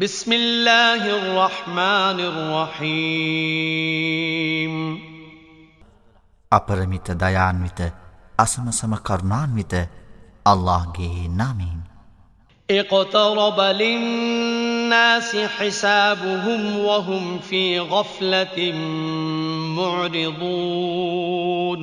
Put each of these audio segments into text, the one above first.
بسم الله الرحمن الرحيم අපරමිත දයාන්විත අසමසම කරුණාන්විත අල්ලාහ්ගේ නාමයෙන් اقترب للناس حسابهم وهم في غفلة معرضون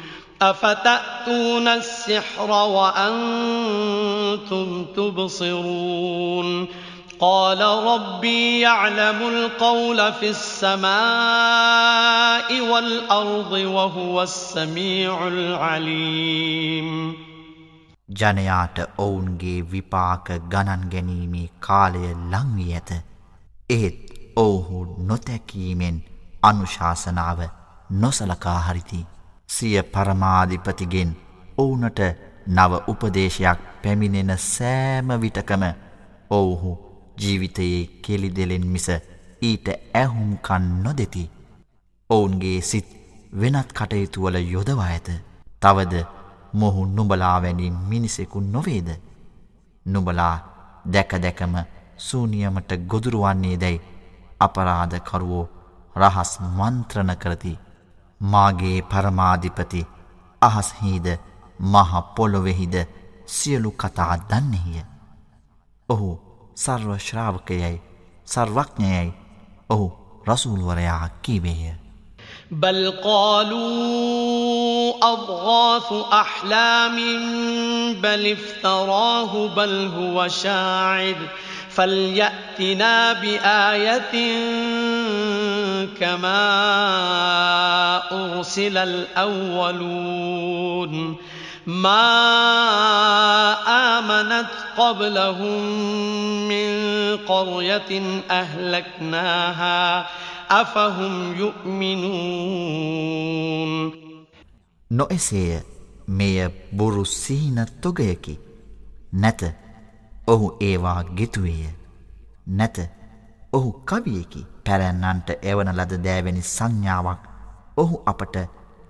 أفتأتون السحر وأنتم تبصرون قال ربي يعلم القول في السماء والأرض وهو السميع العليم ජනයාට ඔවුන්ගේ විපාක ගණන් ගැනීමේ කාලය ලංවී ඇත. එහෙත් ඔවුහු නොතැකීමෙන් අනුශාසනාව නොසලකා හරිති. සිය පරමාධිපතිගෙන් ඔවුනට නව උපදේශයක් පැමිණෙන සෑම විටකම ඔවුහු ජීවිතයේ කෙලි දෙලෙන් මිස ඊට ඇහුම්කන් නොදෙති. ඔවුන්ගේ සිත් වෙනත් කටයුතුවල යොදවා ඇත. තවද මොහු නුඹලා වැනි මිනිසෙකු නොවේද. නුඹලා දැක දැකම සූනියමට ගොදුරුවන්නේ දැයි අපරාධකරුවෝ රහස් මන්ත්‍රණ කරති. මාගේ පරමාධිපති අහස්හිද මහ පොළොවෙහිද සියලු කතා දන්නෙහිය. ඔහු සර්ව ශ්‍රාවකයයි සර්වඥයයි ඔහු රසූල්වරයා කීවේය. بل قالوا أضغاث أحلام بل افتراه بل هو شاعر فليأتنا بآية كما أرسل الأولون ما آمنت قبلهم من قرية أهلكناها أفهم يؤمنون නොඑසේය මෙය බොරු සීන තොගයකි නැත ඔහු ඒවා ගෙතුවේය නැත ඔහු කවියකි පැරැන්නන්ට එවන ලද දෑවැනි සංඥාවක් ඔහු අපට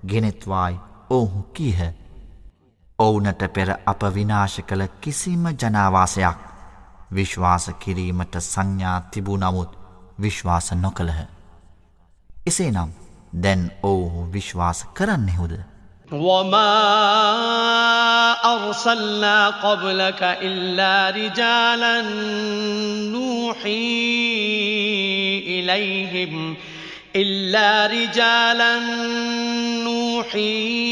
ගෙනෙත්වායි ඔහු කීහ ඔවුනට පෙර අප විනාශ කළ කිසිම ජනාවාසයක් විශ්වාස කිරීමට සංඥා තිබූ නමුත් විශ්වාස නොකළහ එසේනම් දැන් ඔවුහු විශ්වාස කරන්නෙහුද. وما أرسلنا قبلك إلا رجالا نوحي إليهم إلا رجالا نوحي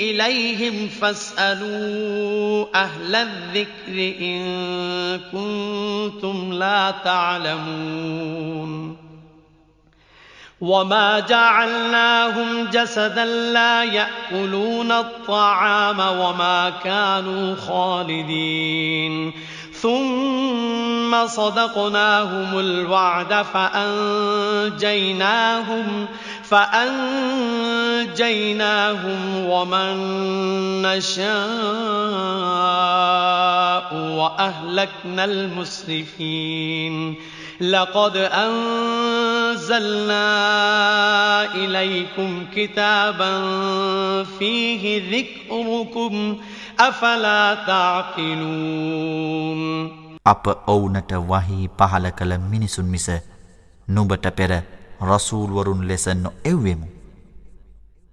إليهم فاسألوا أهل الذكر إن كنتم لا تعلمون وما جعلناهم جسدا لا يأكلون الطعام وما كانوا خالدين ثم صدقناهم الوعد فأنجيناهم فأنجيناهم ومن نشاء وأهلكنا المسرفين لقد أنزلنا إليكم كتابا فيه ذكركم أفلا تعقلون අප ඔවුනට වහී පහල කළ මිනිසුන් මිස නුබට පෙර රසූල්වරුන් ලෙස නො එව්වෙමු.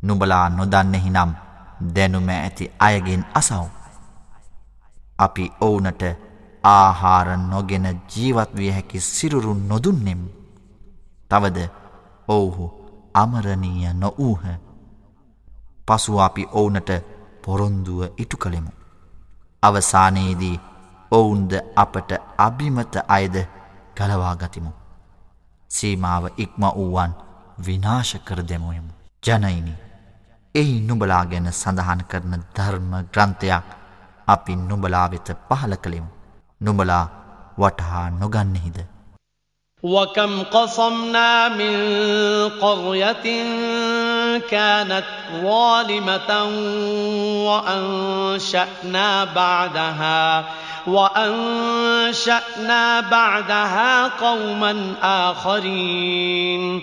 නුබලා නොදන්නෙහි නම් දැනුම ඇති අයගෙන් අසව්. අපි ඔවුනට ආහාර නොගෙන ජීවත් විය හැකි සිරුරු නොදුන්නෙම්. තවද ඔවුහු අමරණීය නොවූහ. පසු අපි ඔවුනට පොරොන්දුව ඉටු කළෙමු. අවසානයේදී ඔවුන්ද අපට අභිමත අයද ගලවාගතිමු. සීමාව ඉක්ම වූවන් විනාශ කර දෙමුයමු. ජනයිනි එහි නුබලා ගැන සඳහන් කරන ධර්ම ග්‍රන්ථයක් අපි නුබලා වෙත පහල කළෙමු. නුඹලා වටහා නොගන්නෙහිද وكم قصمنا من قرية كانت ظالمة وأنشأنا بعدها وأنشأنا بعدها قوما آخرين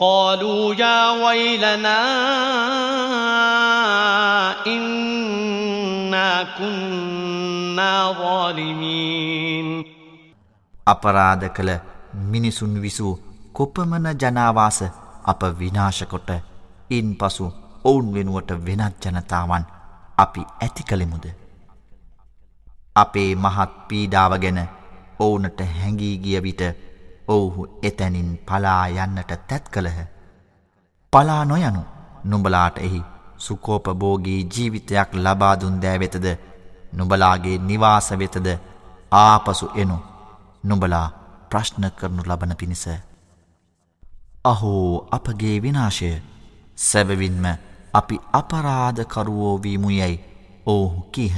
قالوا يا ويلنا إنا كنا ظالمين අපරාධ කළ මිනිසුන් විසූ කොපමන ජනාවාස අප විනාශකොට ඉන් පසු ඔවුන් වෙනුවට වෙනත් ජනතාවන් අපි ඇති කළෙමුද. අපේ මහත් පීඩාව ගැන ඔවුනට හැඟී ගිය විට ඔවුහු එතැනින් පලා යන්නට තැත් කළහ. පලා නොයනු. නුඹලාට එහි සුකෝපභෝගී ජීවිතයක් ලබාදුන් දෑවෙතද නුබලාගේ නිවාස වෙතද? ආපසු එනු. නුබලා ප්‍රශ්න කරනු ලබන පිණිස. අහෝ අපගේ විනාශය. සැබවින්ම අපි අපරාධකරුවෝ වීමුයැයි. ඔවුහු කීහ.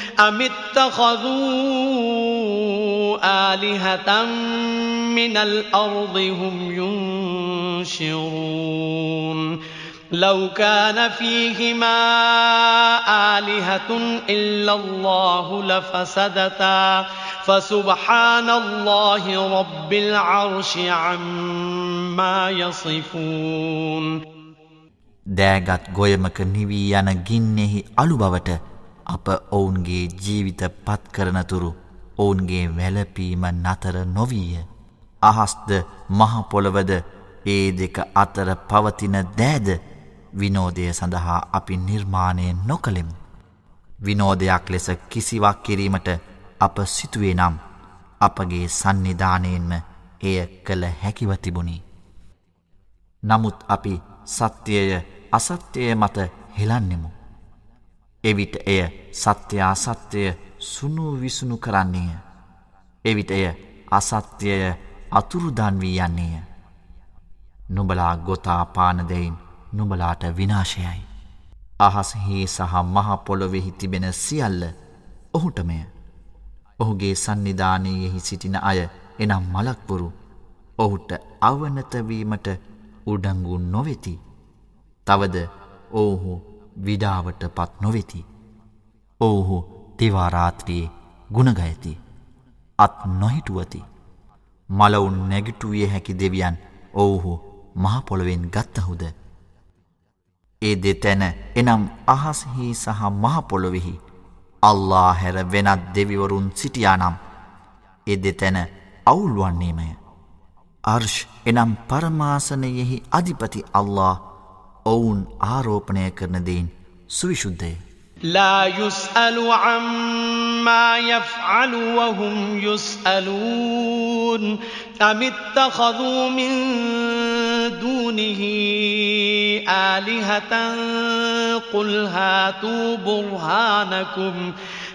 أم اتخذوا آلهة من الأرض هم ينشرون لو كان فيهما آلهة إلا الله لفسدتا فسبحان الله رب العرش عما يصفون දෑගත් ගොයමක නිවී යන ගින්නෙහි අලු බවට අප ඔවුන්ගේ ජීවිත පත් කරනතුරු ඔවුන්ගේ වැලපීම නතර නොවීය. අහස්ද මහපොළවද ඒ දෙක අතර පවතින දෑද විනෝදය සඳහා අපි නිර්මාණය නොකළෙමු. විනෝදයක් ලෙස කිසිවක් කිරීමට අප සිතුවේ නම් අපගේ සන්නිධානයෙන්ම එය කළ හැකිව තිබුණි. නමුත් අපි සත්‍යය අසත්‍යය මත හෙලන්නෙමු. එවිට එය සත්‍යයා සත්‍යය සුනු විසුණු කරන්නේය. එවිට එය අසත්‍යය අතුරුදන් වී යන්නේය. නුබලා ගොතා පානදයින් නුබලාට විනාශයයි. අහස්හි සහ මහපොළොවෙහි තිබෙන සියල්ල ඔහුටමය. ඔහුගේ සන්නිධානයෙහි සිටින අය එනම් මලක්පුරු ඔහුට අවනතවීමට උඩංගු නොවෙති. තවද ඔවුහු විඩාවට පත් නොවෙති. ඔවුහු තිවාරාත්‍රයේ ගුණගයති. අත් නොහිටුවති. මලවුන් නැගිටුවිය හැකි දෙවියන් ඔවුහු මහපොළොවෙන් ගත්තහුද. ඒ දෙතැන එනම් අහස්හි සහ මහපොළොවෙහි අල්ලා හැර වෙනත් දෙවිවරුන් සිටියානම් එ දෙතැන අවුල්වන්නේමය. අර්ෂ් එනම් පරමාසනයෙහි අධිපති අල්له ඔවුන් ආරෝපණය කරන දෙයින් සුවිශුද්ධය. لا يسأل عما يفعل وهم يسألون أم اتخذوا من دونه آلهة قل هاتوا برهانكم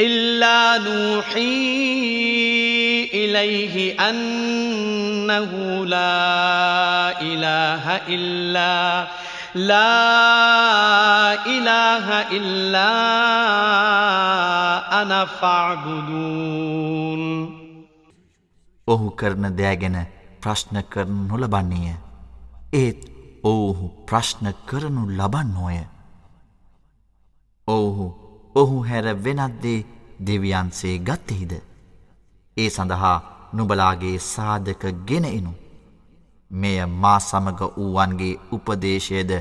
إلا نوحي إليه أنه لا إله إلا لا إله إلا أنا فاعبدون ඔහු කරන දෑගැන ප්‍රශ්න කරනු නොලබන්නේය. ඒත් ඔවුහු ප්‍රශ්න කරනු ලබන්නෝය. ඔවුහු ඔහු හැර වෙනත්දේ දෙවියන්සේ ගත්තෙහිද. ඒ සඳහා නුබලාගේ සාධක ගෙන එනු. මෙය මා සමග වූවන්ගේ උපදේශයද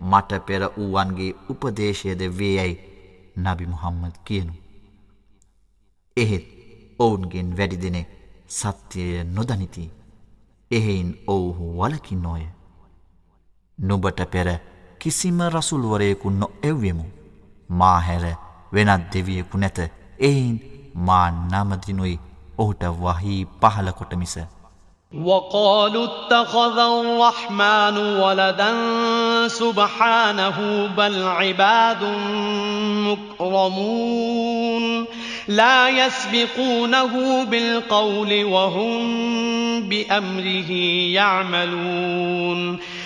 මට පෙර වූවන්ගේ උපදේශයද වේයැයි නබි මුහම්මද කියනු. එහෙත් ඔවුන්ගෙන් වැඩි දෙනෙක් සත්‍යය නොදනිති එහෙයින් ඔවුහු වලකින් නෝය නුබට පෙර කිසිම රසුල්වරයෙකු නො එව්වෙමු මා හැර වෙනත් දෙවියෙකු නැත එයින් මා නමදිනුයි ඔහුට වහී පහල කොට මිස وقالوا اتخذ الرحمن ولدا سبحانه بل عباد مكرمون لا يسبقونه بالقول وهم بأمره يعملون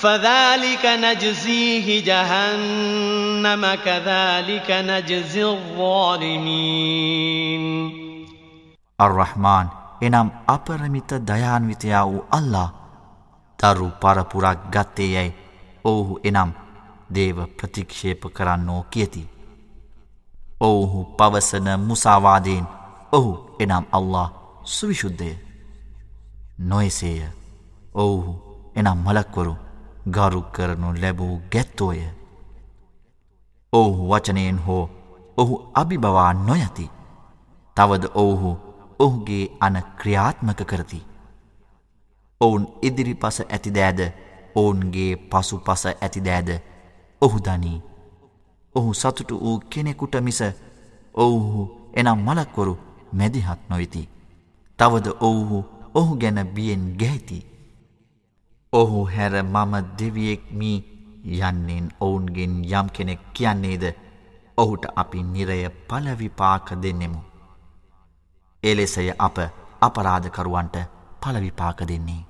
فذلك نجزيه جهنم كذلك نجزي الظالمين අර්රහ්මාන් එනම් අපරමිත දයාන්විතයා වූ අල්ලා. තරු පරපුරක් ගත්තේ යැයි ඔවුහු එනම් දේව ප්‍රතික්ෂේප කරන්නෝ කියති. ඔවුහු පවසන මුසාවාදයෙන් ඔහු එනම් අල්له සුවිශුද්ධය නොයසේය. ඔවුහු එනම් මලක්වරු. ගරු කරනු ලැබූ ගැත්තෝය. ඔවුහු වචනයෙන් හෝ ඔහු අභිබවා නොයති. තවද ඔවුහු ඔහුගේ අන ක්‍රියාත්මක කරති. ඔවුන් ඉදිරි පස ඇතිදෑද ඔවුන්ගේ පසු පස ඇතිදෑද ඔහු දනී. ඔහු සතුටු වූ කෙනෙකුට මිස ඔවුහු එනම් මලක්වරු මැදිහත් නොවිති. තවද ඔවුහු ඔහු ගැන බියෙන් ගැහිති. ඔහු හැර මම දෙවියෙක්මී යන්නෙන් ඔවුන්ගෙන් යම් කෙනෙක් කියන්නේද ඔහුට අපි නිරය පලවිපාක දෙන්නෙමු. එලෙසය අප අපරාධකරුවන්ට පලවිපාක දෙන්නේ.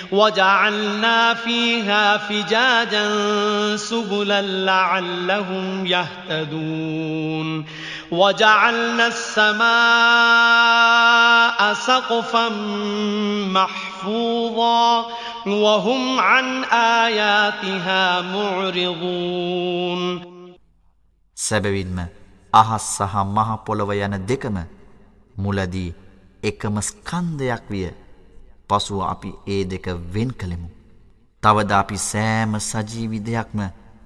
وجعلنا فيها فجاجا سبلا لعلهم يهتدون وجعلنا السماء سقفا محفوظا وهم عن آياتها معرضون සැබවින්ම අහස් සහ මහපොළොව යන දෙකම මුලදී එකම ස්කන්ධයක් විය පසුව අපි ඒ දෙක වෙන් කළෙමු. තවද අපි සෑම සජීවි දෙයක්ම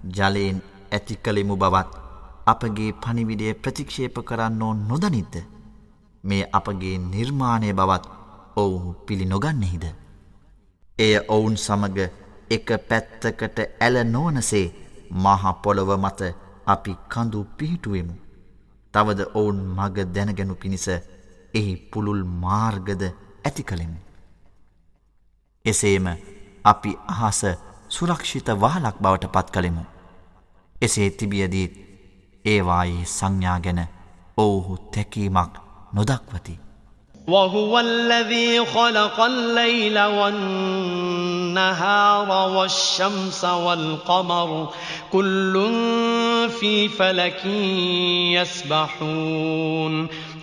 ජලයෙන් ඇති කළෙමු බවත් අපගේ පනිවිඩය ප්‍රතික්ෂේප කරන්නෝ නොදනිද්ද. මේ අපගේ නිර්මාණය බවත් ඔවුහු පිළි නොගන්නෙහිද. එය ඔවුන් සමග එක පැත්තකට ඇල නොවනසේ මහපොළොව මත අපි කඳු පිහිටුවෙමු. තවද ඔවුන් මග දැනගැනු පිණිස එහි පුළුල් මාර්ගද ඇති කළෙමු. එසේම අපි අහස සුරක්ෂිත වහලක් බවට පත් කළෙමු. එසේ තිබියදීත් ඒවායේ සංඥා ගැන ඔවුහු තැකීමක් නොදක්වති. وهو الذي خلق الليل والنهار والشمس والقمر كل في فلك يسبحون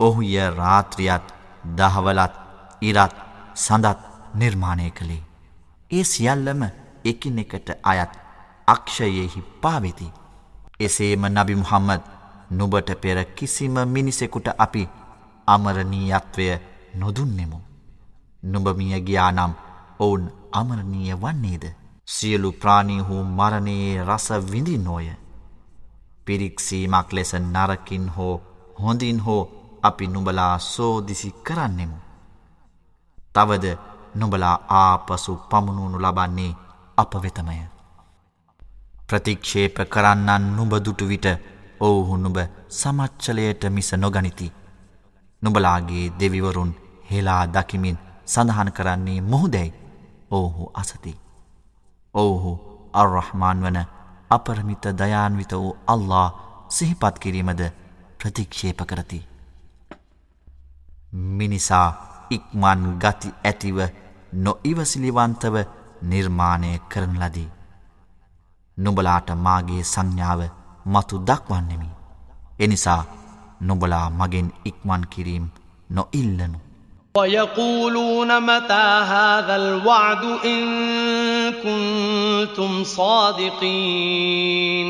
ඔහුය රාත්‍රියත් දහවලත් ඉරත් සඳත් නිර්මාණය කළේ. ඒ සියල්ලම එකිනෙකට අයත් අක්ෂයෙහි පාවෙති. එසේම නබි මුහම්මද නුබට පෙර කිසිම මිනිසෙකුට අපි අමරණීයත්වය නොදුන්නෙමු. නුබමිය ගියානම් ඔවුන් අමරණීය වන්නේද. සියලු ප්‍රාණීහු මරණයේ රස විඳින්නෝය. පිරික්සීමක් ලෙස නරකින් හෝ හොඳින් හෝ අපි නුබලා සෝදිසි කරන්නෙමු. තවද නුබලා ආපසු පමුණුණු ලබන්නේ අප වෙතමය. ප්‍රතික්ෂේප කරන්නන් නුබදුටු විට ඔවුහු නුබ සමච්චලයට මිස නොගනිති. නුබලාගේ දෙවිවරුන් හෙලා දකිමින් සඳහන් කරන්නේ මුහුදැයි ඔවුහු අසති. ඔවුහු අර්රහමාන් වන අපරමිත දයාන්විත වූ අල්له සිහිපත් කිරීමද ප්‍රතික්ෂේප කරති. මිනිසා ඉක්මන් ගති ඇතිව නොඉවසිලිවන්තව නිර්මාණය කරන ලදී. නුබලාට මාගේ සංඥාව මතු දක්වන්නෙමි. එනිසා නුබලා මගෙන් ඉක්මන් කිරීම් නොඉල්ලනු. ويقولون متى هذا الوعد إن كنتم صادقين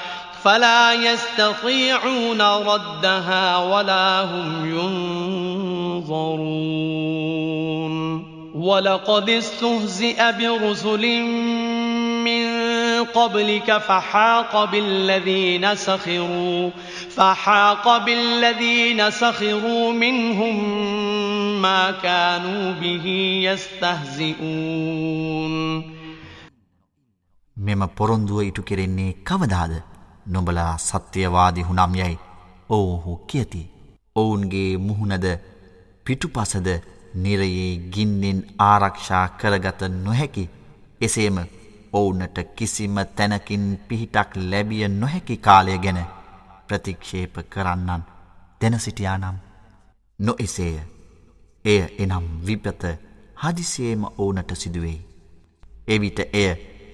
فلا يستطيعون ردها ولا هم ينظرون ولقد استهزئ برسل من قبلك فحاق بالذين سخروا فحاق بالذين سخروا منهم ما كانوا به يستهزئون මෙම පොරොන්දුව ඉටු කෙරෙන්නේ කවදාද නොබලා සත්‍යවාදි හුනම් යැයි ඔවුහු කියති. ඔවුන්ගේ මුහුණද පිටුපසද නිරයේ ගින්නෙන් ආරක්ෂා කරගත නොහැකි එසේම ඔවුනට කිසිම තැනකින් පිහිටක් ලැබිය නොහැකි කාලය ගැන ප්‍රතික්ෂේප කරන්නන් දෙනසිටියානම් නො එසේය එය එනම් විපත හදිසියේම ඕනට සිදුවෙයි. එවිට එය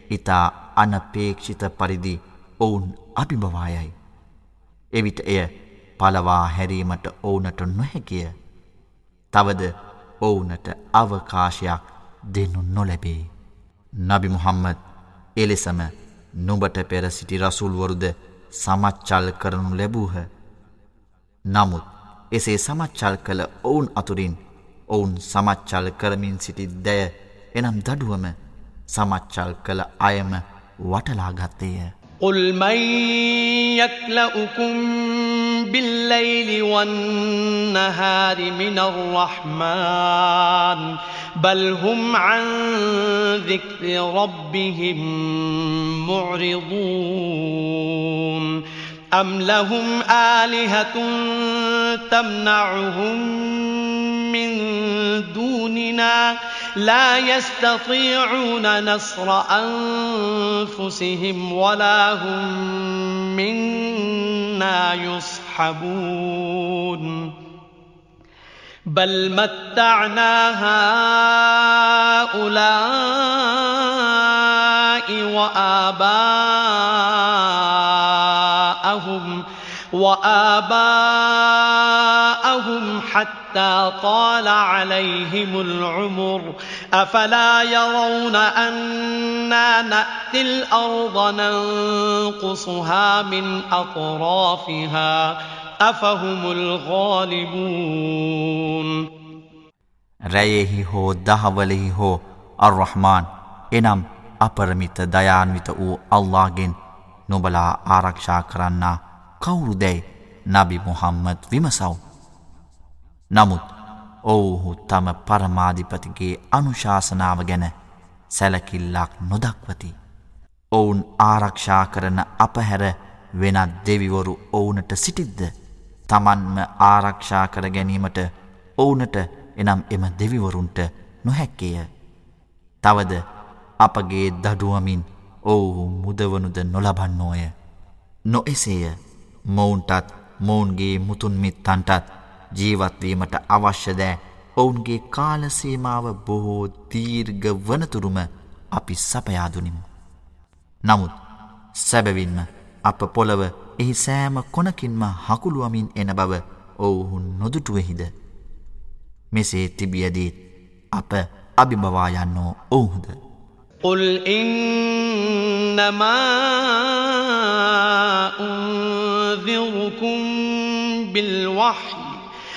ඉතා අනපේක්ෂිත පරිදි ඔවුන් අභිභවායයි. එවිට එය පලවා හැරීමට ඔවුනට නොහැකිය. තවද ඔවුනට අවකාශයක් දෙනු නොලැබේ. නබි මුහම්මද එලෙසම නුබට පෙර සිටි රසුල්වරුද සමච්චල් කරනු ලැබූහ. නමුත් එසේ සමච්චල් කළ ඔවුන් අතුරින් ඔවුන් සමච්චල් කරමින් සිටි දැය එනම් දඩුවම සමච්චල් කළ අයම වටලාගත්තේය. قل من يكلؤكم بالليل والنهار من الرحمن بل هم عن ذكر ربهم معرضون أم لهم آلهة تمنعهم من دوننا ؟ لا يستطيعون نصر أنفسهم ولا هم منا يصحبون. بل متعنا هؤلاء وآباءهم وآباءهم حتى طال عليهم العمر أفلا يرون أنا نأتي الأرض ننقصها من أطرافها أفهم الغالبون රැයෙහි හෝ දහවලෙහි හෝ අර්රහමාන් එනම් අපරමිත දයාන්විත වූ අල්ලාගෙන් නොබලා ආරක්ෂා කරන්නා කවුරුදැයි නබි මුහම්මද විමසව්. නමුත් ඔවුහු තම පරමාධිපතිගේ අනුශාසනාව ගැන සැලකිල්ලක් නොදක්වති. ඔවුන් ආරක්ෂා කරන අපහැර වෙනත් දෙවිවරු ඔවුනට සිටිද්ද. තමන්ම ආරක්ෂා කර ගැනීමට ඔවුනට එනම් එම දෙවිවරුන්ට නොහැක්කේය. තවද අපගේ දඩුවමින් ඔවුහු මුදවනුද නොලබන්නෝය. නොඑසේය මොවුන්ටත් මොවුන්ගේ මුතුන්මිත්තන්ටත් ජීවත්වීමට අවශ්‍යදෑ ඔවුන්ගේ කාලසේමාව බොහෝ දීර්ග වනතුරුම අපි සපයාදුනිමු. නමුත් සැබවින්ම අප පොළව එහි සෑම කොනකින්ම හකුළුවමින් එන බව ඔවුහුන් නොදුටුවෙහිද. මෙසේ තිබියදීත් අප අභිභවා යන්නෝ ඔවුහුද. قل إنما أنذركم بالوحي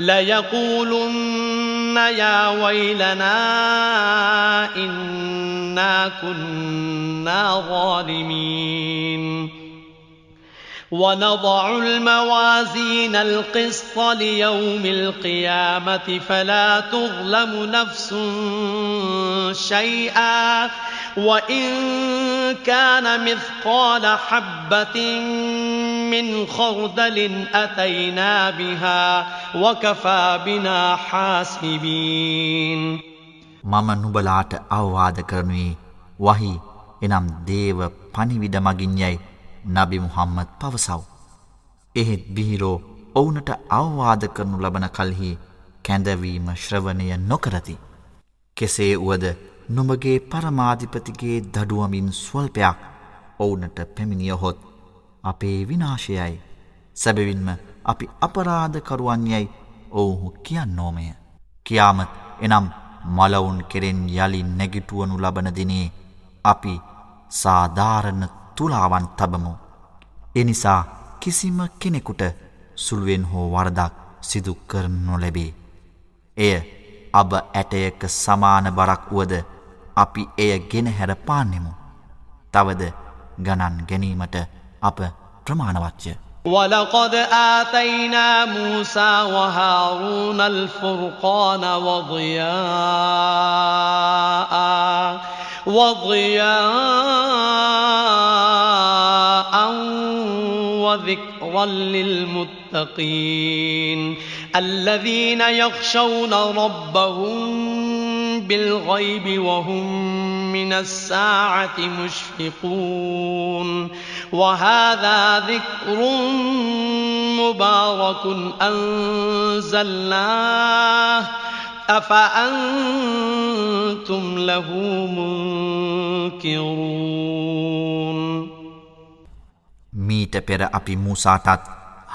ليقولن يا ويلنا إنا كنا ظالمين. ونضع الموازين القسط ليوم القيامة فلا تظلم نفس شيئا وإن كان مثقال حبة من خردل أتينا بها وكفى بنا حاسبين මම නුබලාට අවවාද කරනුයේ වහි එනම් දේව පනිවිඩ මගින් යැයි නබි මුහම්මත් පවසව්. එහෙත් බිහිරෝ ඔවුනට අවවාද කරනු ලබන කල්හි කැඳවීම ශ්‍රවණය නොකරති. කෙසේ වුවද නුමගේ පරමාධිපතිගේ දඩුවමින් ස්වල්පයක් ඔවුනට පැමිණියහොත් අපේ විනාශයයි සැබවින්ම අපි අපරාධකරුවන් යැයි ඔවුහු කියන්නෝමය. කියාමත් එනම් මලවුන් කෙරෙන් යළි නැගිටුවනු ලබන දිනේ අපි සාධාරණ තුලාවන් තබමු. එනිසා කිසිම කෙනෙකුට සුළුවෙන් හෝ වරදක් සිදු කරනු නොලැබේ. එය අබ ඇටයක සමාන බරක් වුවද අපි එය ගෙනහැර පාන්නෙමු. තවද ගණන් ගැනීමට අප ප්‍රමාණවච්චය. ولقد آتينا موسى وهارون الفرقان وضياء وضياء وذكرا للمتقين الذين يخشون ربهم بالغيب وهم من الساعة مشفقون وهذا ذكر مبارك أنزلناه أفأنتم له منكرون මීට පෙර අපි මූසාටත්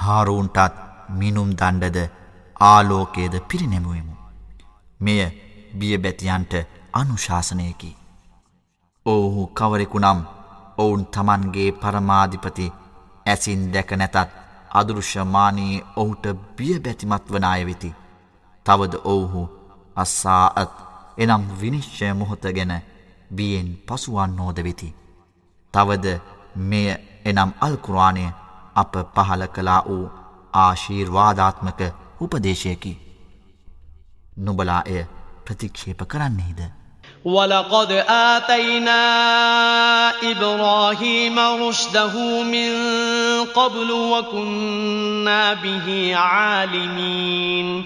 හාරූන්ටත් මිනුම් දණ්ඩද ආලෝකයේද පිරිනැමුවමු. මෙය බියබැතියන්ට අනුශාසනයකි. ඔවුහු කවරෙකු නම් ඔවුන් තමන්ගේ පරමාධිපති ඇසින් දැක නැතත් අදෘශ්‍යමානයේ ඔහුට බිය බැතිමත් වන අය වෙති. තවද ඔවුහු අස්සාඇත් එනම් විනිශ්චය මොහොත ගැන බියෙන් පසුවන්නෝද වෙති. තවද මෙය එනම් අල්කුරවානය අප පහල කලා වූ ආශීර්වාධාත්මක උපදේශයකි. නුබලා එය ප්‍රතික්ෂේප කරන්නේද. ولقد آتينا إبراهيم رشده من قبل وكنا به عالمين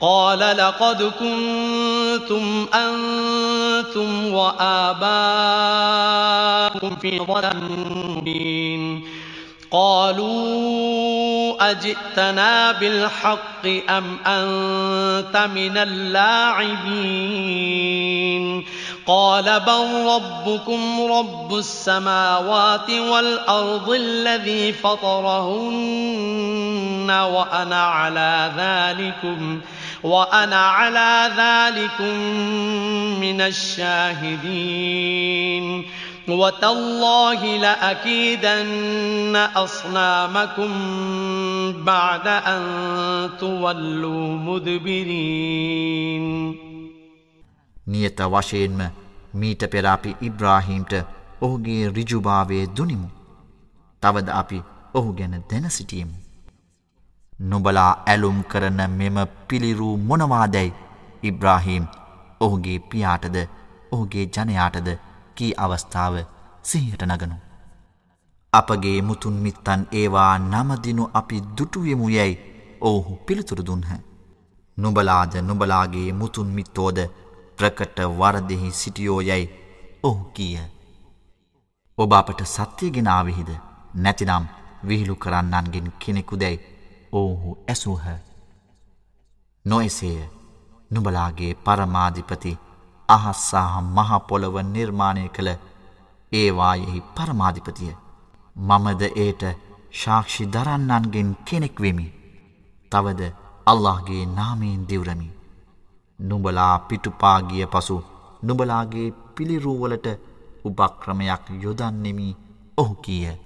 قال لقد كنتم أنتم وآباؤكم في ضلال مبين. قالوا أجئتنا بالحق أم أنت من اللاعبين؟ قال بل ربكم رب السماوات والأرض الذي فطرهن وأنا على ذلكم. وأنا على ذلكم من الشاهدين وتالله لأكيدن أصنامكم بعد أن تولوا مدبرين නියත වශයෙන්ම මීට පෙරාපි ඉබ්‍රාහීම්ට ඔහුගේ රිජුභාවය දුනිමු. තවද අපි ඔහු ගැන දැන සිටියමු. නොබලා ඇලුම් කරන මෙම පිළිරූ මොනවාදැයි ඉබ්‍රාහීම් ඔහුගේ පියාටද ඔහුගේ ජනයාටද කී අවස්ථාව සිහියට නගනු. අපගේ මුතුන් මිත්තන් ඒවා නමදිනු අපි දුටුවෙමු යැයි ඔවුහු පිළිතුරු දුන්හ. නුබලාද නුබලාගේ මුතුන් මිත්තෝද ප්‍රකට වරදෙහි සිටියෝ යැයි ඔහු කියය. ඔබ අපට සත්‍යගෙනාවෙහිද නැතිනම් විහිළු කරන්නන්ගෙන් කෙනෙකු දැයි ඔවුහු ඇසූහ. නොෙසේය නුබලාගේ පරමාධිපති අහස්සාහ මහපොළොව නිර්මාණය කළ ඒවායෙහි පරමාධිපතිය. මමද ඒට ශාක්ෂි දරන්නන්ගෙන් කෙනෙක් වෙමි. තවද අල්لهගේ නාමීන් දිවරමි. නුඹලා පිටුපාගිය පසු නුඹලාගේ පිළිරුවලට උපක්‍රමයක් යොදන්නෙමි ඔහු කියය.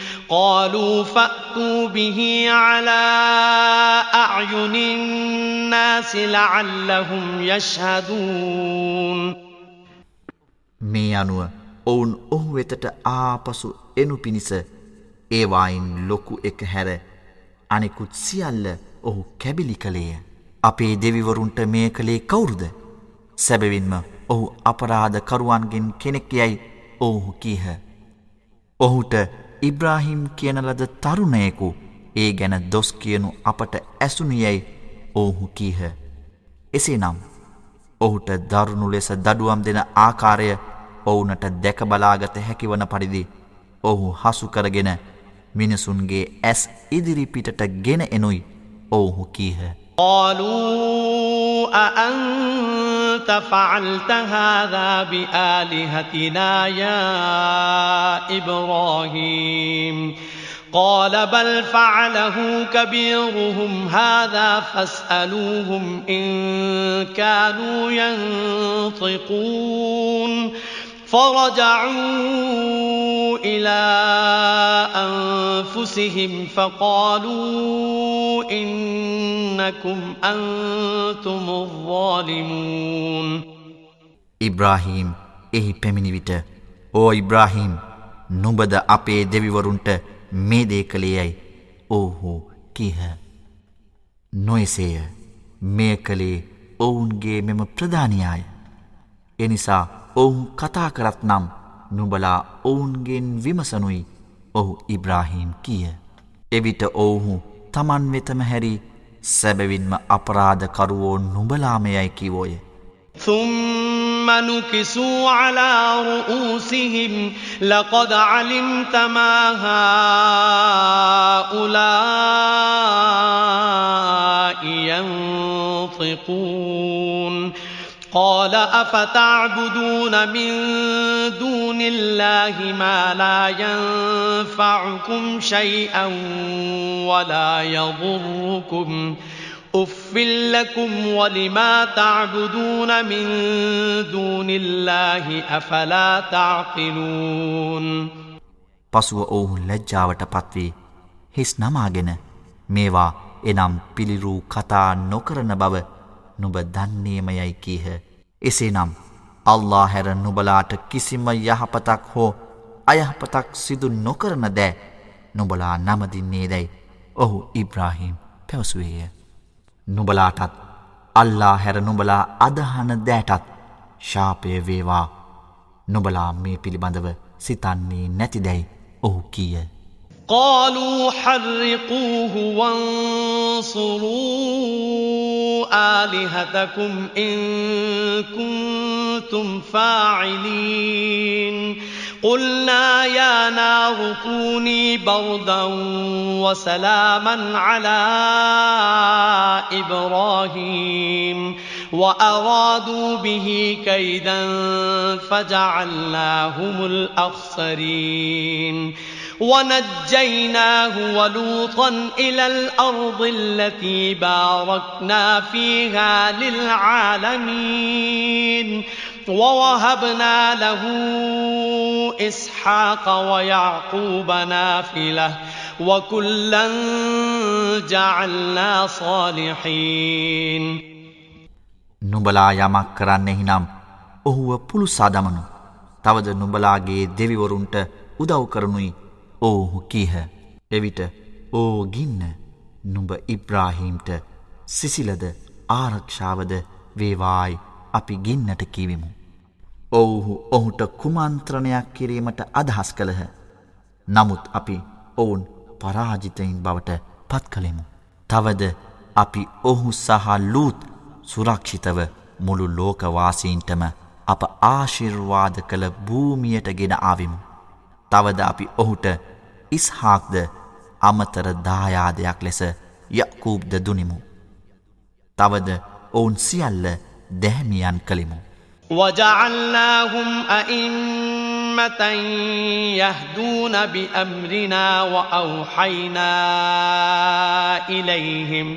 قالوا فأتوا به على أعين الناس لعلهم يشهدون මේ අනුව ඔවුන් ඔහු වෙතට ආපසු එනු පිණිස ඒවායින් ලොකු එක හැර අනෙකුත් සියල්ල ඔහු කැබිලි කළේය. අපේ දෙවිවරුන්ට මේ කළේ කවුරුද. සැබවින්ම ඔහු අපරාධ කරුවන්ගෙන් කෙනෙක් යැයි ඔහු කීහ. ඔහුට ඉබ්‍රාහිම් කියන ලද තරුණයෙකු ඒ ගැන දොස් කියනු අපට ඇසුනියැයි ඔහු කීහ. එසේනම් ඔහුට දරුණු ලෙස දඩුවම් දෙන ආකාරය ඔවුනට දැකබලාගත හැකිවන පරිදි ඔහු හසුකරගෙන මිනිසුන්ගේ ඇස් ඉදිරිපිටට ගෙන එනුයි ඔවුහු කීහ. ඕලූ අන්. أأنت فعلت هذا بآلهتنا يا إبراهيم. قال بل فعله كبيرهم هذا فاسألوهم إن كانوا ينطقون. فرجعوا إلى أنفسهم فقالوا إنكم أنتم الظالمون ඉබ්‍රාහීම් එහි පැමිණි විට ඕ ඉබ්‍රාහීම් නුඹද අපේ දෙවිවරුන්ට මේ දේ කළේයයි ඔවුහු කීහ. නොයසේය මේ කළේ ඔවුන්ගේ මෙම ප්‍රධානයාය. එනිසා ඔවුන් කතා කරත් නම් නුබලා ඔවුන්ගෙන් විමසනුයි ඔහු ඉබ්‍රාහීම් කිය. එවිට ඔවුහු තමන් වෙතම හැරි සැබවින්ම අපරාධකරුවෝ නුබලාමයයි කිවෝය. ثم نكسوا على رؤوسهم لقد علمت ما هؤلاء ينطقون قال أفتعبدون من دون الله ما لا ينفعكم شيئا ولا يضركم ۖ أف لكم ولما تعبدون من دون الله أفلا تعقلون පසුව ඔවුහු ලැජ්ජාවට පත්වී හිස් නමාගෙන මේවා එනම් පිළිරූ කතා නොකරන බව නුබ දන්නේමයයි කීහ. එසේනම් අල්ලා හැර නුබලාට කිසිම යහපතක් හෝ අයහපතක් සිදු නොකරන දෑ නුබලා නමදින්නේ දැයි ඔහු ඉබ්‍රාහිම් පැවසුවේය. නුබලාටත් අල්ලා හැර නුබලා අදහන දෑටත් ශාපය වේවා නොබලා මේ පිළිබඳව සිතන්නේ නැතිදැයි ඔහු කියය. قالوا حرقوه وانصروا آلهتكم إن كنتم فاعلين. قلنا يا نار كوني بردا وسلاما على إبراهيم. وأرادوا به كيدا فجعلناهم الأخسرين. ونجيناه ولوطا إلى الأرض التي باركنا فيها للعالمين ووهبنا له إسحاق ويعقوب نافلة وكلا جعلنا صالحين නුඹලා යමක් කරන්නෙහි නම් ඔහුව පුළුසා දමනු. තවද නුඹලාගේ දෙවිවරුන්ට උදව් කරනුයි ඔවුහු කීහ. එවිට ඕ ගින්න නුඹ ඉබ්‍රාහීම්ට සිසිලද ආරක්ෂාවද වේවායි අපි ගින්නට කිවිමු. ඔවුහු ඔහුට කුමන්ත්‍රණයක් කිරීමට අදහස් කළහ. නමුත් අපි ඔවුන් පරාජිතයින් බවට පත් කළෙමු. තවද අපි ඔහු සහ ලූත් සුරක්ෂිතව මුළු ලෝකවාසීන්ටම අප ආශිර්වාද කළ භූමියට ගෙන ආවිමු. තවද අපි ඔහුට ඉස්හාක්ද අමතර දායාදයක් ලෙස යකූබ්ද දුනිමු. තවද ඔවුන් සියල්ල දැහැමියන් කළෙමු. وجعلناهم أئمة يهدون بأمرنا وأوحينا إليهم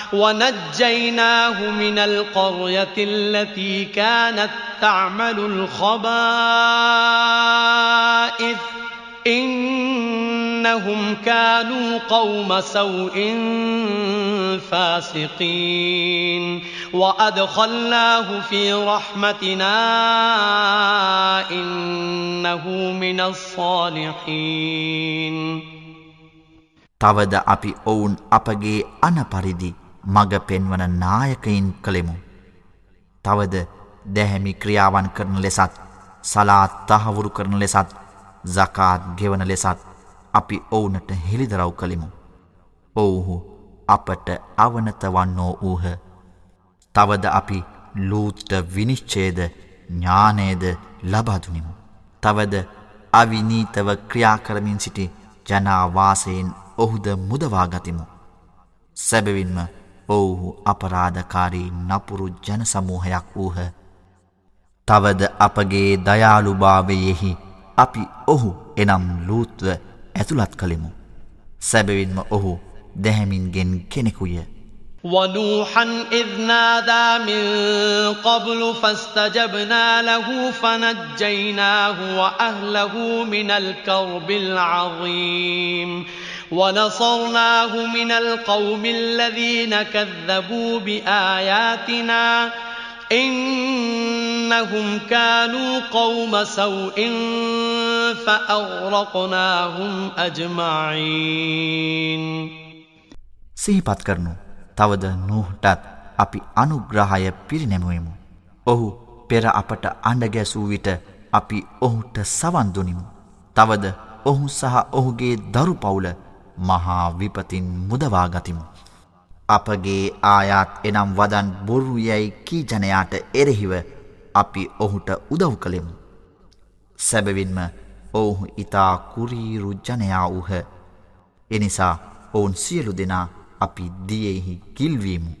ونجيناه من القرية التي كانت تعمل الخبائث إنهم كانوا قوم سوء فاسقين وأدخلناه في رحمتنا إنه من الصالحين තවද අපි ඔවුන් අපගේ අනපරිදි මඟ පෙන්වන නායකයින් කළෙමු. තවද දැහැමි ක්‍රියාවන් කරන ලෙසත් සලාත් තහවුරු කරන ලෙසත් සකාත් ගෙවන ලෙසත් අපි ඔවුනට හෙළිදරව් කළෙමු. ඔවුහු අපට අවනත වන්නෝ වූහ. තවද අපි ලූත්ට විනිශ්චේද ඥානයද ලබාදුනිමු. තවද අවිනීතව ක්‍රියාකරමින් සිටි ජනාවාසයෙන් ඔහුද මුදවාගතිමු. සැබවින්ම ඔවුහු අපරාධකාරී නපුරු ජනසමූහයක් වූහ. තවද අපගේ දයාළුභාවයෙහි අපි ඔහු එනම් ලූත්ව ඇතුළත් කළෙමු. සැබවින්ම ඔහු දැහැමින්ගෙන් කෙනෙකුය. ونوحا إذ نادى من قبل فاستجبنا له فنجيناه وأهله من الكرب العظيم ونصرناه من القوم الذين كذبوا بآياتنا إنهم كانوا قوم سوء فأغرقناهم أجمعين සිහිපත් කරනු තවද නූහටත් අපි අනුග්‍රහය පිරිනැමුවමු. ඔහු පෙර අපට අඩගැසූ විට අපි ඔහුට සවන්දුනිමු. තවද ඔහු සහ ඔහුගේ දරු පවුල මහා විපතින් මුදවාගතිමු. අපගේ ආයාත් එනම් වදන් බොරු යැයි කීජනයාට එරෙහිව අපි ඔහුට උදව් කළෙමු. සැබවින්ම ඔවුහු ඉතා කුරීරු ජනයා වූහ. එනිසා ඔවුන් සියලු දෙනා අපි දියෙහි කිල්වීමු.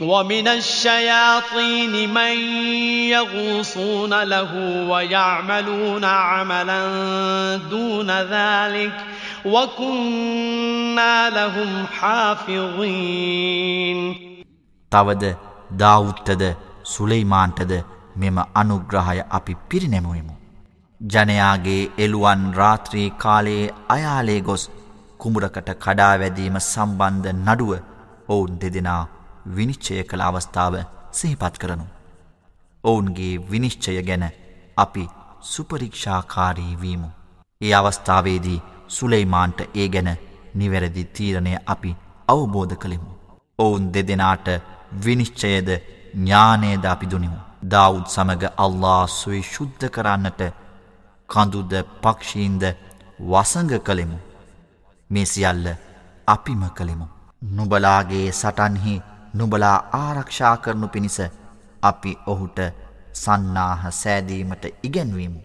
ومن الشياطين من يغوصون له ويعملون عملا دون ذلك وكنا لهم حافظين තවද දාවුත්තද සුලෙයිමාන්ටද මෙම අනුග්‍රහය අපි පිරිනැමුවමු. ජනයාගේ එළුවන් රාත්‍රී කාලයේ අයාලේ ගොස් කුමුරකට කඩාවැදීම සම්බන්ධ නඩුව ඔවුන් දෙදෙනා විනිශ්චය කළ අවස්ථාව සිහිපත් කරනු. ඔවුන්ගේ විනිශ්චය ගැන අපි සුපරීක්ෂාකාරී වීමු. ඒ අවස්ථාවේදී සුලෙයිමාන්ට ඒ ගැන නිවැරදි තීරණය අපි අවබෝධ කළෙමු. ඔවුන් දෙදෙනාට විනිශ්චයද ඥානයද අපි දුනිමු. දවුද් සමග අල්ලා සුයි ශුද්ධ කරන්නට කඳුද පක්ෂීන්ද වසඟ කළෙමු. මේ සියල්ල අපිම කළෙමු. නුබලාගේ සටන්හි නුබලා ආරක්ෂා කරනු පිණිස අපි ඔහුට සන්නාහ සෑදීමට ඉගැන්වීමු.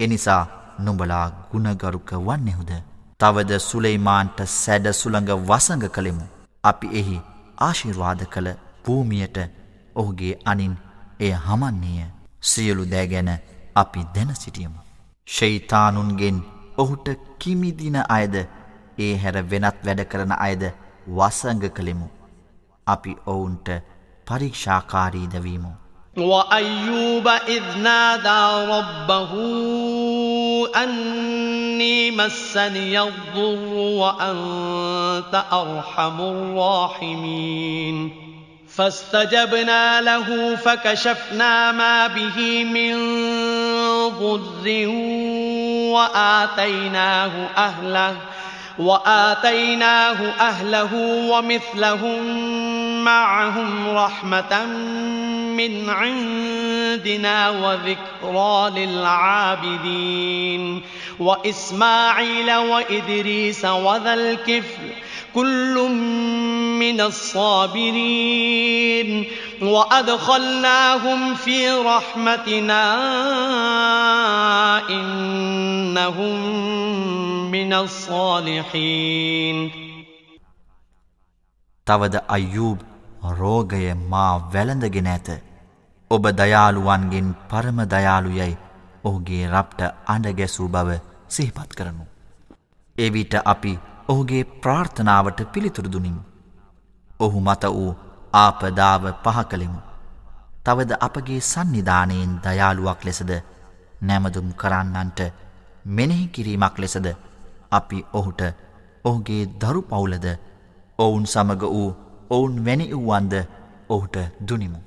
එනිසා නුබලා ගුණගරුක වන්නෙහුද. තවද සුලෙයිමාන්ට සැඩ සුළඟ වසඟ කළෙමු. අපි එහි ආශිර්වාද කළ භූමියට ඔහුගේ අනින් එය හමන්නේය සියලු දෑගැන අපි දැන සිටියමු. ශෛතානුන්ගෙන් ඔහුට කිමිදින අයද ඒ හැර වෙනත් වැඩ කරන අයද වසංග කළෙමු. අපි ඔවුන්ට පරීක්ෂාකාරීදවීමු. وأيوب إذ نادى ربه أني مسني الضر وأنت أرحم الراحمين فاستجبنا له فكشفنا ما به من ضر وآتيناه أهله وآتيناه أهله ومثلهم معهم رحمة من عندنا وذكرى للعابدين. وإسماعيل وإدريس وذا الكفل كل من الصابرين وأدخلناهم في رحمتنا إنهم من الصالحين තවද අයුබ් රෝගය මා වැළඳගෙන ඇත. ඔබ දයාළුවන්ගෙන් පරම දයාළුයයි ඔහුගේ රප්ට අඩගැසූ බව සිහිපත් කරනු. එවිට අපි ඔහුගේ ප්‍රාර්ථනාවට පිළිතුරදුනින්. ඔහු මත වූ ආපදාව පහ කළෙමු. තවද අපගේ සන්නිධානයෙන් දයාළුවක් ලෙසද නැමදුම් කරන්නන්ට මෙනෙහි කිරීමක් ලෙසද අපි ඔහුට ඔහුගේ දරු පවුලද ඔවුන් සමග වූ ඔවුන් වැනි වූවන්ද ඔහුට දුනිමු.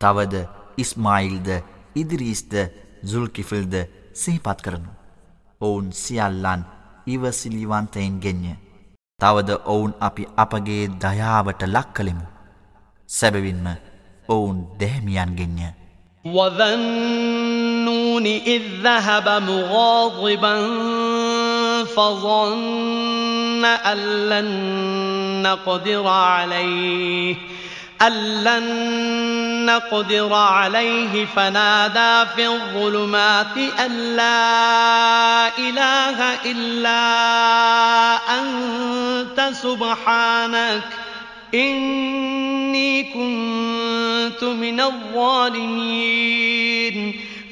තවද ඉස්මායිල්ද ඉදිරිස්ද සුල්කිෆිල්ද සිහිපත් කරනු. ඔවුන් සියල්ලන් ඉවසිලිවන්තයෙන් ගෙන්ය. තවද ඔවුන් අපි අපගේ දයාවට ලක් කළෙමු. සැබවින්ම ඔවුන් දැහැමියන් ගෙන්ය. وذنون إذ ذهب مغاضبا فظن أن لن نقدر عليه أن لن نقدر عليه فنادى في الظلمات أن لا إله إلا أنت سبحانك إني كنت من الظالمين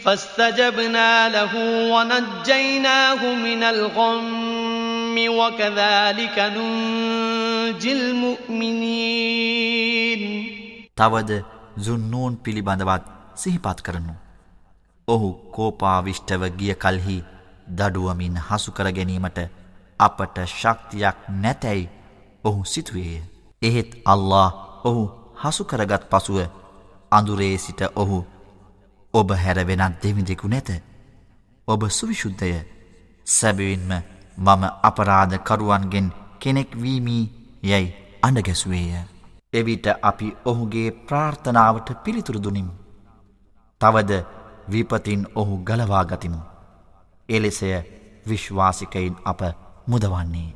فاستجبنا له ونجيناه من الغم وكذلك ننجي المؤمنين තවද සුන්නූන් පිළිබඳවත් සිහිපත් කරනු. ඔහු කෝපාවිෂ්ටව ගිය කල්හි දඩුවමින් හසුකර ගැනීමට අපට ශක්තියක් නැතැයි ඔහු සිතුවේය. එහෙත් අල්له ඔහු හසුකරගත් පසුව අඳුරේ සිට ඔහු ඔබ හැර වෙනත් දෙවිදෙකු නැත. ඔබ සුවිශුද්ධය සැබවින්ම මම අපරාධ කරුවන්ගෙන් කෙනෙක් වීමී යැයි අඩගැසුවේය. එවිට අපි ඔහුගේ ප්‍රාර්ථනාවට පිළිතුරු දුනිමු. තවද විපතින් ඔහු ගලවාගතිමු. එලෙසය විශ්වාසිකයින් අප මුදවන්නේ.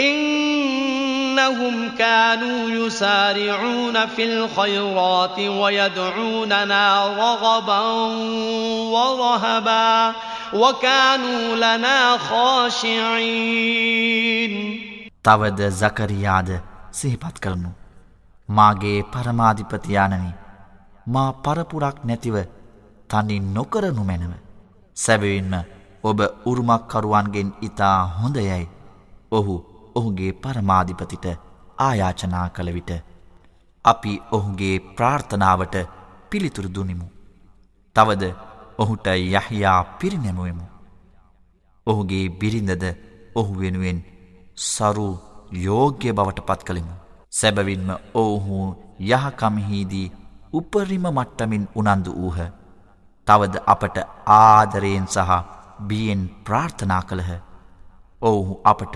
إنهم كانوا يسارعون في الخيرات ويدعوننا رغبا ورهبا وكانوا لنا خاشعين තවද සකරියාද සිහිපත් කරනු මාගේ පරමාධිපතියානනි මා පරපුරක් නැතිව තනි නොකරනු මැනව. සැබවින්ම ඔබ උරුමක්කරුවන්ගෙන් ඉතා හොඳයයි ඔහු ඔහුගේ පරමාධිපතිට ආයාචනා කළ විට. අපි ඔහුගේ ප්‍රාර්ථනාවට පිළිතුරු දුනිමු. තවද ඔහුට යහයා පිරිනැමුවමු. ඔහුගේ බිරිඳද ඔහු වෙනුවෙන් සරු යෝග්‍ය බවට පත් කළෙමු. සැබවින්ම ඔවුහු යහකමහිදී උපරිම මට්ටමින් උනන්දු වූහ. තවද අපට ආදරයෙන් සහ බියෙන් ප්‍රාර්ථනා කළහ. ඔවුහු අපට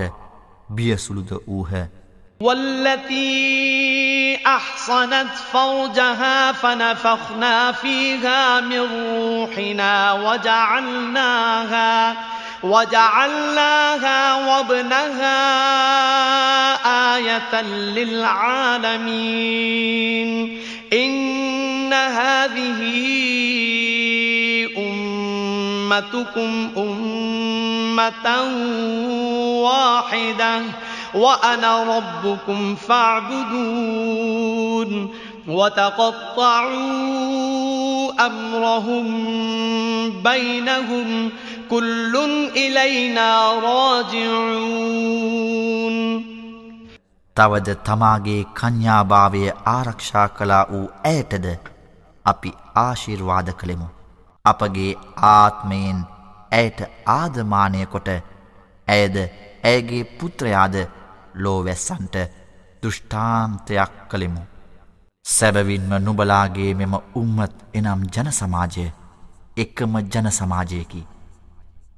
بيسلدؤوها. والتي أحصنت فرجها فنفخنا فيها من روحنا وجعلناها وجعلناها وابنها آية للعالمين. إن هذه أمتكم أمة ummatan wahidah wa ana rabbukum fa'budun wa taqatta'u amrahum bainahum kullun ilayna raji'un තවද තමාගේ කන්‍යාභාවය ආරක්ෂා කළා වූ ඇයටද අපි ආශිර්වාද කළෙමු. අපගේ ආත්මයෙන් ඇයට ආදමානය කොට ඇයද ඇයගේ පුත්‍රයාද ලෝවැස්සන්ට දෘෂ්ඨාන්තයක් කළෙමු. සැබවින්ම නුබලාගේ මෙම උම්මත් එනම් ජනසමාජය එක්කම ජනසමාජයකි.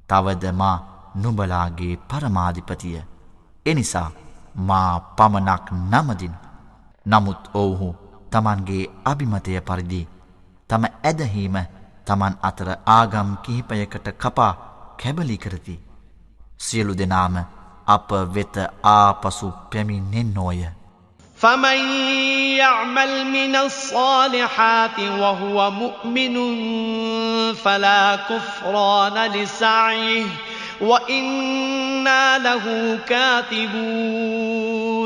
තවද මා නුබලාගේ පරමාධිපතිය. එනිසා මා පමණක් නමදින් නමුත් ඔවුහු තමන්ගේ අභිමතය පරිදි තම ඇදහීම තමන් අතර ආගම් කිහිපයකට කපා කැබලි කරති. සියලු දෙනාම අප වෙත ආපසු පැමිණෙන්නෝය. فمن يعمل من الصالحات وهو مؤمن فلا كفران لسعيه وإن كنا له كاتبون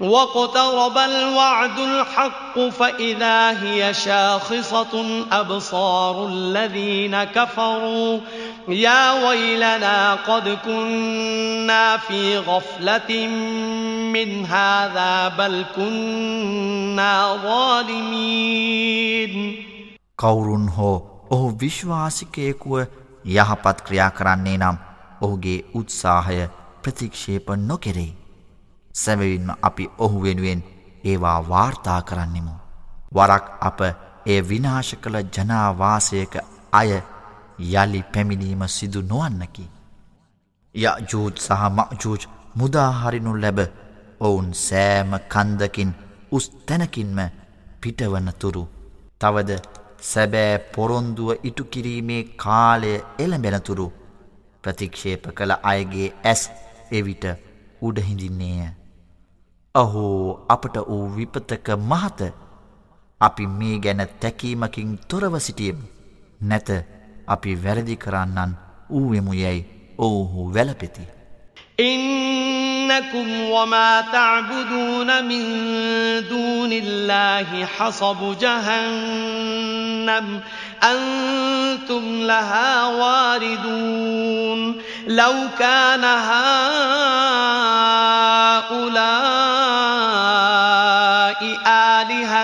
واقترب الوعد الحق فإذا هي شاخصة أبصار الذين كفروا يا ويلنا قد كنا في غفلة من هذا بل كنا ظالمين කවුරුන් හෝ ඔහු විශ්වාසිකයෙකුව යහපත් ක්‍රියා කරන්නේ නම් ඔහුගේ උත්සාහය ප්‍රතික්ෂේප නොකෙරෙයි. සැබවින්ම අපි ඔහු වෙනුවෙන් ඒවා වාර්තා කරන්නෙමු. වරක් අප ඒ විනාශ කළ ජනාවාසයක අය යළි පැමිණීම සිදු නොවන්නකි. යජූජ් සහ මජූජ් මුදාහරිනු ලැබ ඔවුන් සෑම කන්දකින් උස් තැනකින්ම පිටවනතුරු. තවද සැබෑ පොරොන්දුව ඉටුකිරීමේ කාලය එළඹෙනතුරු ප්‍රතික්ෂේප කළ අයගේ ඇස් එවිට උඩහිඳින්නේය. අහෝ අපට වූ විපතක මහත අපි මේ ගැන තැකීමකින් තොරව සිටියම් නැත අපි වැරදි කරන්නන් වූවෙමු යැයි ඔවුහු වැලපෙති. إنكم وما تعبدون من دون الله حصب جهنم أنتم لها واردون لو كان هؤلاء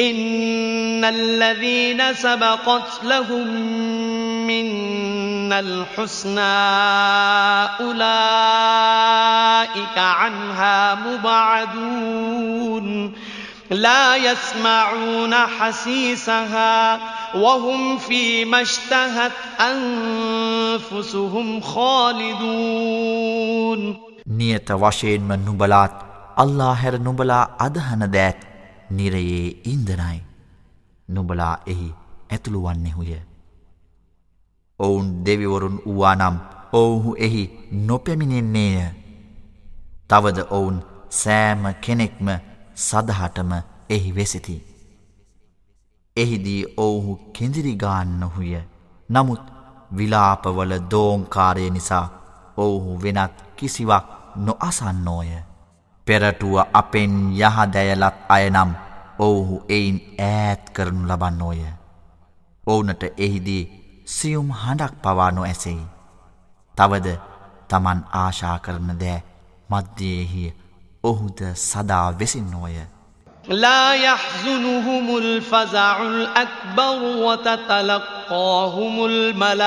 إن الذين سبقت لهم منا الحسنى أولئك عنها مبعدون لا يسمعون حسيسها وهم فيما اشتهت أنفسهم خالدون නියත වශයෙන්ම නුබලාත් අල්ලා හැර නුබලා අදහන දෑත් නිරයේ ඉන්දනයි නුබලා එහි ඇතුළු වන්නෙහුය ඔවුන් දෙවිවරුන් වූවා නම් ඔවුහු එහි නොපැමිණෙන්නේය තවද ඔවුන් සෑම කෙනෙක්ම සදහටම එහි වෙසිති. එහිදී ඔවුහු කෙදිරිගාන්නොහුය නමුත් විලාපවල දෝංකාරය නිසා ඔවුහු වෙනත් කිසිවක් නොඅසන්නෝය. පෙරටුව අපෙන් යහදැයලත් අයනම් ඔවුහු එයින් ඈත් කරනු ලබන්නෝය. ඔවුනට එහිදී සියුම් හඬක් පවා නො ඇසෙයි. තවද තමන් ආශා කරන දෑ මධ්‍යයෙහිය ඔහුද සදා වෙසින්නෝය. لا يحزنهم الفزع الأكبر وتتلقاهم الملائكة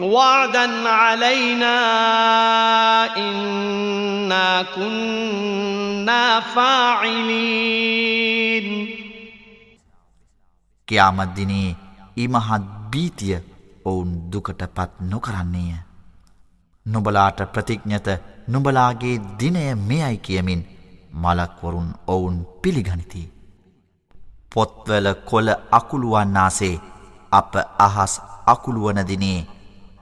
وعدا علينا إنا كنا فاعلين කියාමත් දිනේ ඉමහත් බීතිය ඔවුන් දුකට පත් නොකරන්නේය. නොබලාට ප්‍රතිඥ්ඥත නොබලාගේ දිනය මෙයයි කියමින් මලක්වරුන් ඔවුන් පිළිගනිති. පොත්වල කොල අකුළුවන්නාසේ අප අහස් අකුළුවනදිනේ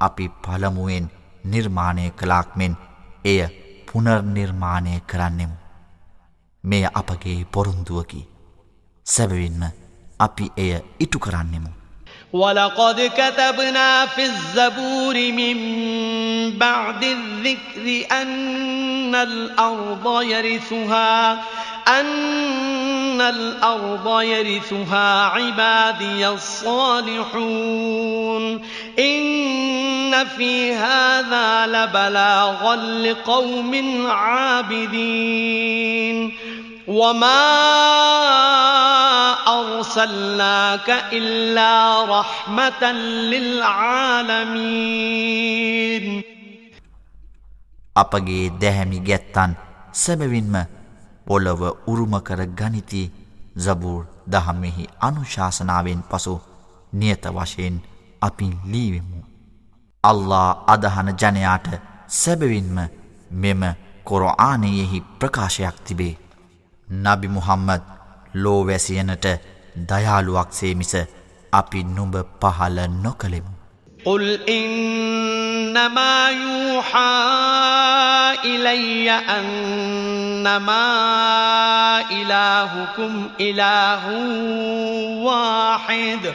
අපි පළමුුවෙන් නිර්මාණය කලාක් මෙන් එය පුනර්නිර්මාණය කරන්නෙමු. මෙය අපගේ පොරුන්දුවකි. සැබවින්ම අපි එය ඉටු කරන්නෙමු. ولقد كتبنا في الزبور من بعد الذكر أن الأرض يرثها أن الأرض يرثها عبادي الصالحون إن في هذا لبلاغا لقوم عابدين وما أرسلناك إلا رحمة للعالمين අපගේ දැහැමි ගැත්තන් සැබවින්ම පොළොව උරුමකර ගනිති සබූර් දහම්මෙහි අනුශාසනාවෙන් පසු නියත වශයෙන් අපි ලීවෙමු. අල්ලා අදහන ජනයාට සැබවින්ම මෙම කොරආනයෙහි ප්‍රකාශයක් තිබේ. නබි මුහම්මද ලෝවැසියනට දයාළුවක්සේ මිස අපි නුඹ පහල නොකළෙමු. قل إنما يوحى إلي أنما إلهكم إله واحد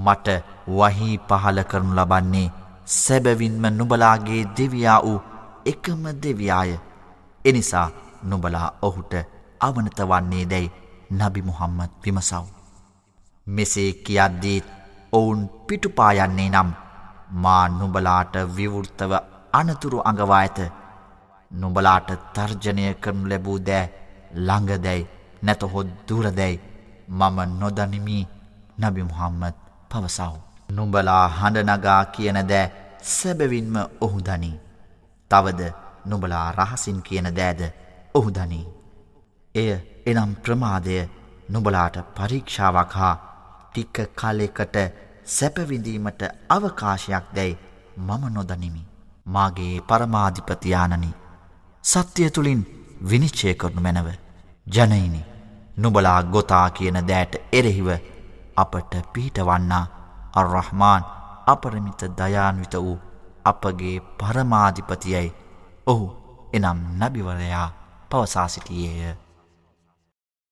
මට වහී පහල කරනු ලබන්නේ සැබවින්ම නුබලාගේ දෙවියා වූ එකම දෙවියාය. එනිසා නුබලා ඔහුට අවනත වන්නේ දැයි නබි මුහම්මත් විමසව්. මෙසේ කියද්දීත් ඔවුන් පිටුපායන්නේ නම් මා නුබලාට විවෘත්තව අනතුරු අඟවා ඇත නුබලාට තර්ජනය කරනු ලැබූ දෑ ළඟදැයි නැතහොත් දුරදැයි මම නොදනිමි නබි මුහම්මද පවසව. නුඹලා හඬනගා කියන දෑ සැබවින්ම ඔහු දනී. තවද නුබලා රහසින් කියන දෑද ඔහු දනී. එය එනම් ප්‍රමාදය නුබලාට පරීක්ෂාවක් හා ටික්ක කලෙකට සැපවිඳීමට අවකාශයක් දැයි මම නොදනිමි. මාගේ පරමාධිපතියානනි සත්‍යය තුළින් විනිශ්චය කරනු මැනව. ජනයිනි නුබලා ගොතා කියන දෑට එරෙහිව අපට පිහිටවන්නා අර්රහමාන් අපරමිත දයාන්විත වූ අපගේ පරමාධිපතියයි ඔහු එනම් නබිවරයා පවසා සිටියේය.